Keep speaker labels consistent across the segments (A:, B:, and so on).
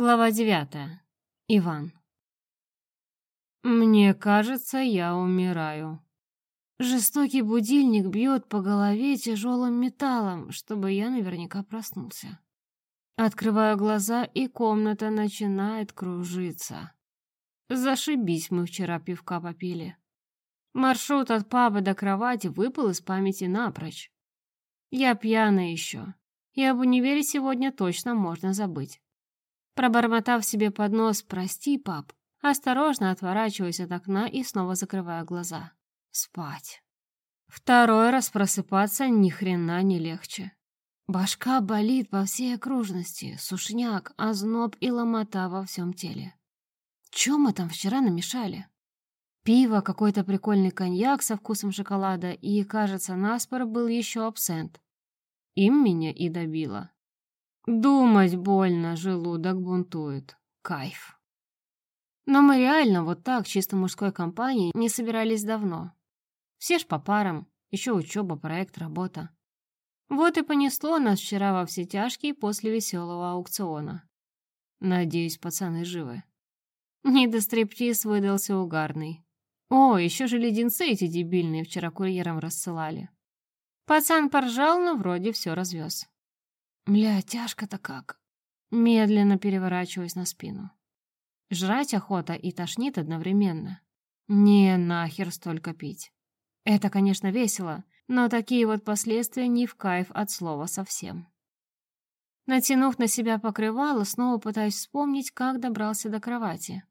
A: Глава девятая. Иван. Мне кажется, я умираю. Жестокий будильник бьет по голове тяжелым металлом, чтобы я наверняка проснулся. Открываю глаза, и комната начинает кружиться. Зашибись мы вчера пивка попили. Маршрут от паба до кровати выпал из памяти напрочь. Я пьяна еще, и об универе сегодня точно можно забыть. Пробормотав себе под нос «Прости, пап», осторожно отворачиваюсь от окна и снова закрываю глаза. Спать. Второй раз просыпаться ни хрена не легче. Башка болит по всей окружности, сушняк, озноб и ломота во всем теле. Чем мы там вчера намешали? Пиво, какой-то прикольный коньяк со вкусом шоколада и, кажется, наспор был еще абсент. Им меня и добило. Думать больно, желудок бунтует. Кайф. Но мы реально вот так, чисто мужской компанией, не собирались давно. Все ж по парам, еще учеба, проект, работа. Вот и понесло нас вчера во все тяжкие после веселого аукциона. Надеюсь, пацаны живы. Недостриптиз выдался угарный. О, еще же леденцы эти дебильные вчера курьером рассылали. Пацан поржал, но вроде все развез. Мля, тяжко-то как. Медленно переворачиваюсь на спину. Жрать охота и тошнит одновременно. Не нахер столько пить. Это, конечно, весело, но такие вот последствия не в кайф от слова совсем. Натянув на себя покрывало, снова пытаюсь вспомнить, как добрался до кровати.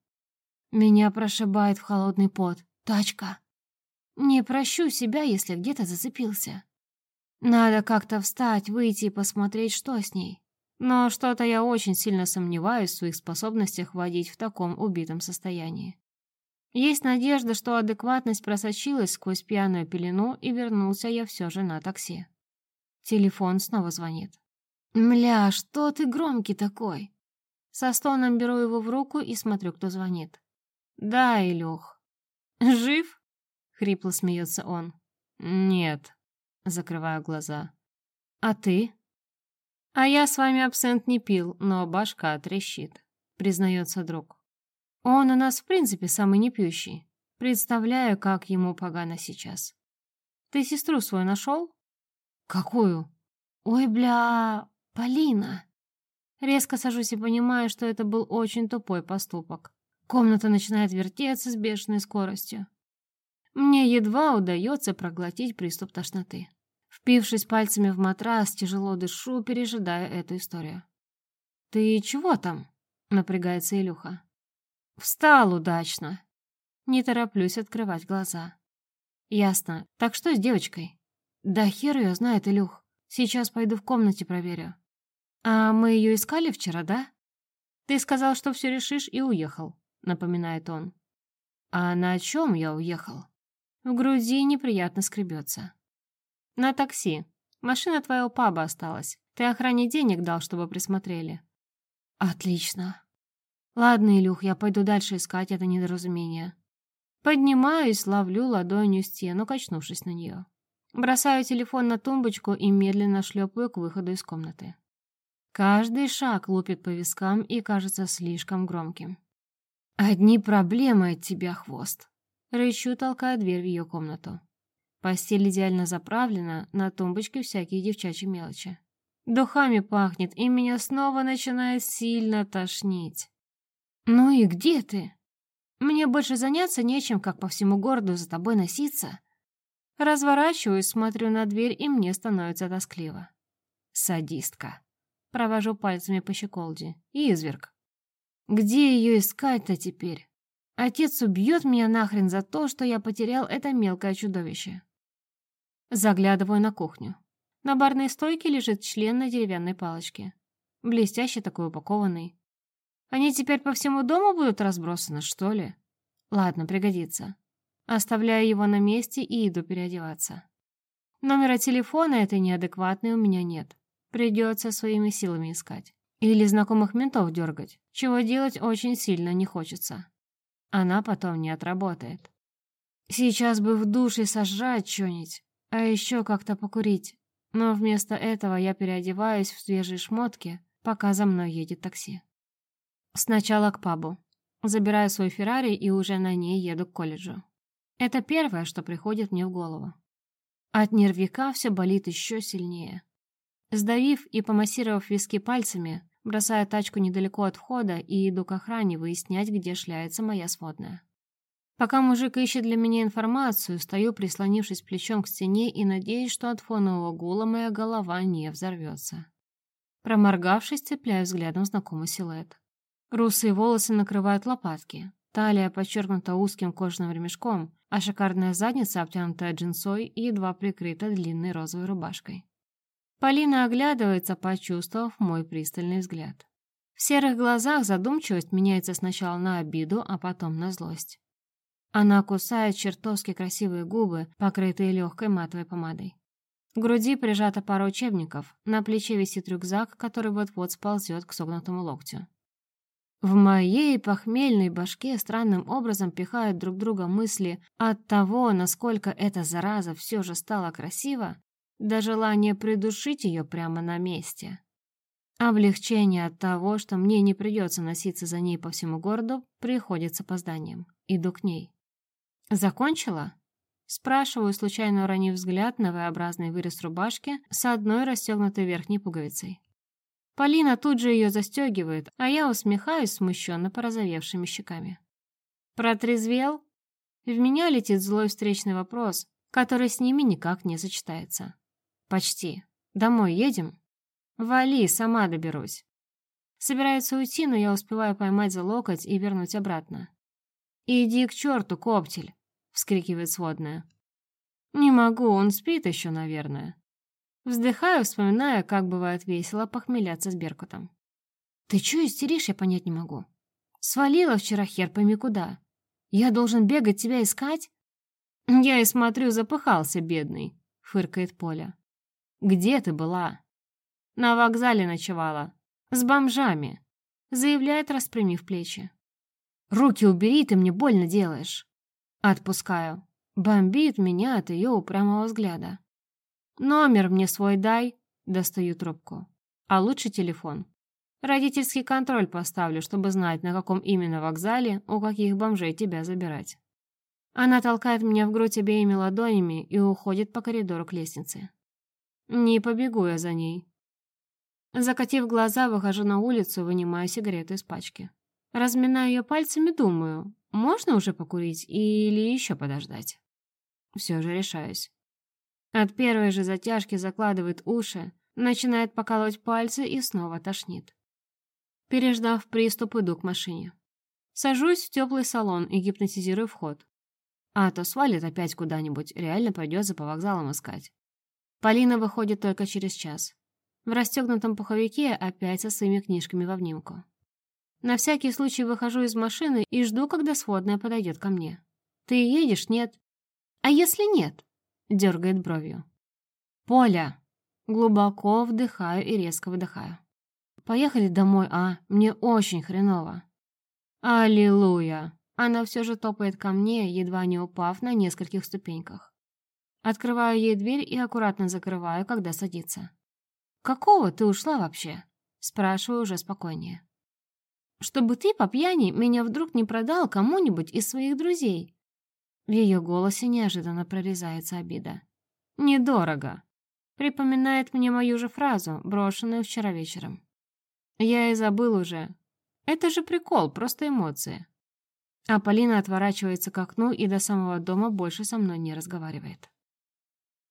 A: Меня прошибает в холодный пот. Тачка. Не прощу себя, если где-то зацепился. Надо как-то встать, выйти и посмотреть, что с ней. Но что-то я очень сильно сомневаюсь в своих способностях водить в таком убитом состоянии. Есть надежда, что адекватность просочилась сквозь пьяную пелену, и вернулся я все же на такси. Телефон снова звонит. «Мля, что ты громкий такой?» Со стоном беру его в руку и смотрю, кто звонит. «Да, Илюх». «Жив?» — хрипло смеется он. «Нет», закрываю глаза. «А ты?» «А я с вами абсент не пил, но башка трещит», — признается друг. «Он у нас в принципе самый непьющий. Представляю, как ему погано сейчас. Ты сестру свою нашел?» «Какую?» «Ой, бля, Полина!» Резко сажусь и понимаю, что это был очень тупой поступок. Комната начинает вертеться с бешеной скоростью. Мне едва удается проглотить приступ тошноты. Впившись пальцами в матрас, тяжело дышу, пережидая эту историю. «Ты чего там?» — напрягается Илюха. «Встал удачно». Не тороплюсь открывать глаза. «Ясно. Так что с девочкой?» «Да хер ее знает, Илюх. Сейчас пойду в комнате проверю». «А мы ее искали вчера, да?» «Ты сказал, что все решишь и уехал», — напоминает он. «А на чем я уехал?» В груди неприятно скребется. «На такси. Машина твоего паба осталась. Ты охране денег дал, чтобы присмотрели». «Отлично. Ладно, Илюх, я пойду дальше искать это недоразумение». Поднимаюсь, ловлю ладонью стену, качнувшись на нее. Бросаю телефон на тумбочку и медленно шлепаю к выходу из комнаты. Каждый шаг лупит по вискам и кажется слишком громким. «Одни проблемы от тебя, хвост!» Рычу, толкая дверь в ее комнату. Постель идеально заправлена, на тумбочке всякие девчачьи мелочи. Духами пахнет, и меня снова начинает сильно тошнить. «Ну и где ты? Мне больше заняться нечем, как по всему городу за тобой носиться». Разворачиваюсь, смотрю на дверь, и мне становится тоскливо. «Садистка». Провожу пальцами по щеколде. «Изверг». «Где ее искать-то теперь? Отец убьет меня нахрен за то, что я потерял это мелкое чудовище». Заглядываю на кухню. На барной стойке лежит член на деревянной палочке. Блестящий такой упакованный. Они теперь по всему дому будут разбросаны, что ли? Ладно, пригодится. Оставляю его на месте и иду переодеваться. Номера телефона этой неадекватной у меня нет. Придется своими силами искать. Или знакомых ментов дергать, чего делать очень сильно не хочется. Она потом не отработает. Сейчас бы в душе сожрать что-нибудь, а еще как-то покурить. Но вместо этого я переодеваюсь в свежие шмотки, пока за мной едет такси. Сначала к пабу. Забираю свой Феррари и уже на ней еду к колледжу. Это первое, что приходит мне в голову. От нервика все болит еще сильнее. Сдавив и помассировав виски пальцами, бросаю тачку недалеко от входа и иду к охране выяснять, где шляется моя сводная. Пока мужик ищет для меня информацию, стою, прислонившись плечом к стене и надеюсь, что от фонового гула моя голова не взорвется. Проморгавшись, цепляю взглядом знакомый силуэт. Русые волосы накрывают лопатки, талия подчеркнута узким кожаным ремешком, а шикарная задница обтянута джинсой и едва прикрыта длинной розовой рубашкой. Полина оглядывается, почувствовав мой пристальный взгляд. В серых глазах задумчивость меняется сначала на обиду, а потом на злость. Она кусает чертовски красивые губы, покрытые легкой матовой помадой. К груди прижата пара учебников, на плече висит рюкзак, который вот-вот сползет к согнутому локтю. В моей похмельной башке странным образом пихают друг друга мысли от того, насколько эта зараза все же стала красива, до желания придушить ее прямо на месте. Облегчение от того, что мне не придется носиться за ней по всему городу, приходит с опозданием. Иду к ней. «Закончила?» Спрашиваю, случайно уронив взгляд на V-образный вырез рубашки с одной расстегнутой верхней пуговицей. Полина тут же ее застегивает, а я усмехаюсь смущенно порозовевшими щеками. «Протрезвел?» В меня летит злой встречный вопрос, который с ними никак не сочетается. «Почти. Домой едем?» «Вали, сама доберусь». Собирается уйти, но я успеваю поймать за локоть и вернуть обратно. «Иди к черту, коптель!» вскрикивает сводная. «Не могу, он спит еще, наверное». Вздыхаю, вспоминая, как бывает весело похмеляться с Беркутом. «Ты чё истеришь, я понять не могу. Свалила вчера хер пойми куда. Я должен бегать тебя искать?» «Я и смотрю, запыхался, бедный», — фыркает Поля. «Где ты была?» «На вокзале ночевала. С бомжами», — заявляет, распрямив плечи. «Руки убери, ты мне больно делаешь». Отпускаю. Бомбит меня от ее упрямого взгляда. «Номер мне свой дай», — достаю трубку. «А лучше телефон. Родительский контроль поставлю, чтобы знать, на каком именно вокзале, у каких бомжей тебя забирать». Она толкает меня в грудь обеими ладонями и уходит по коридору к лестнице. Не побегу я за ней. Закатив глаза, выхожу на улицу, вынимаю сигарету из пачки. Разминаю ее пальцами, думаю, можно уже покурить или еще подождать? Все же решаюсь. От первой же затяжки закладывает уши, начинает покалывать пальцы и снова тошнит. Переждав приступ, иду к машине. Сажусь в теплый салон и гипнотизирую вход. А то свалит опять куда-нибудь, реально придется по вокзалам искать. Полина выходит только через час. В расстегнутом пуховике опять со своими книжками в обнимку. На всякий случай выхожу из машины и жду, когда сводная подойдет ко мне. «Ты едешь, нет?» «А если нет?» — дергает бровью. «Поля!» Глубоко вдыхаю и резко выдыхаю. «Поехали домой, а? Мне очень хреново». «Аллилуйя!» Она все же топает ко мне, едва не упав на нескольких ступеньках. Открываю ей дверь и аккуратно закрываю, когда садится. «Какого ты ушла вообще?» Спрашиваю уже спокойнее чтобы ты по пьяни меня вдруг не продал кому-нибудь из своих друзей». В ее голосе неожиданно прорезается обида. «Недорого», — припоминает мне мою же фразу, брошенную вчера вечером. «Я и забыл уже. Это же прикол, просто эмоции». А Полина отворачивается к окну и до самого дома больше со мной не разговаривает.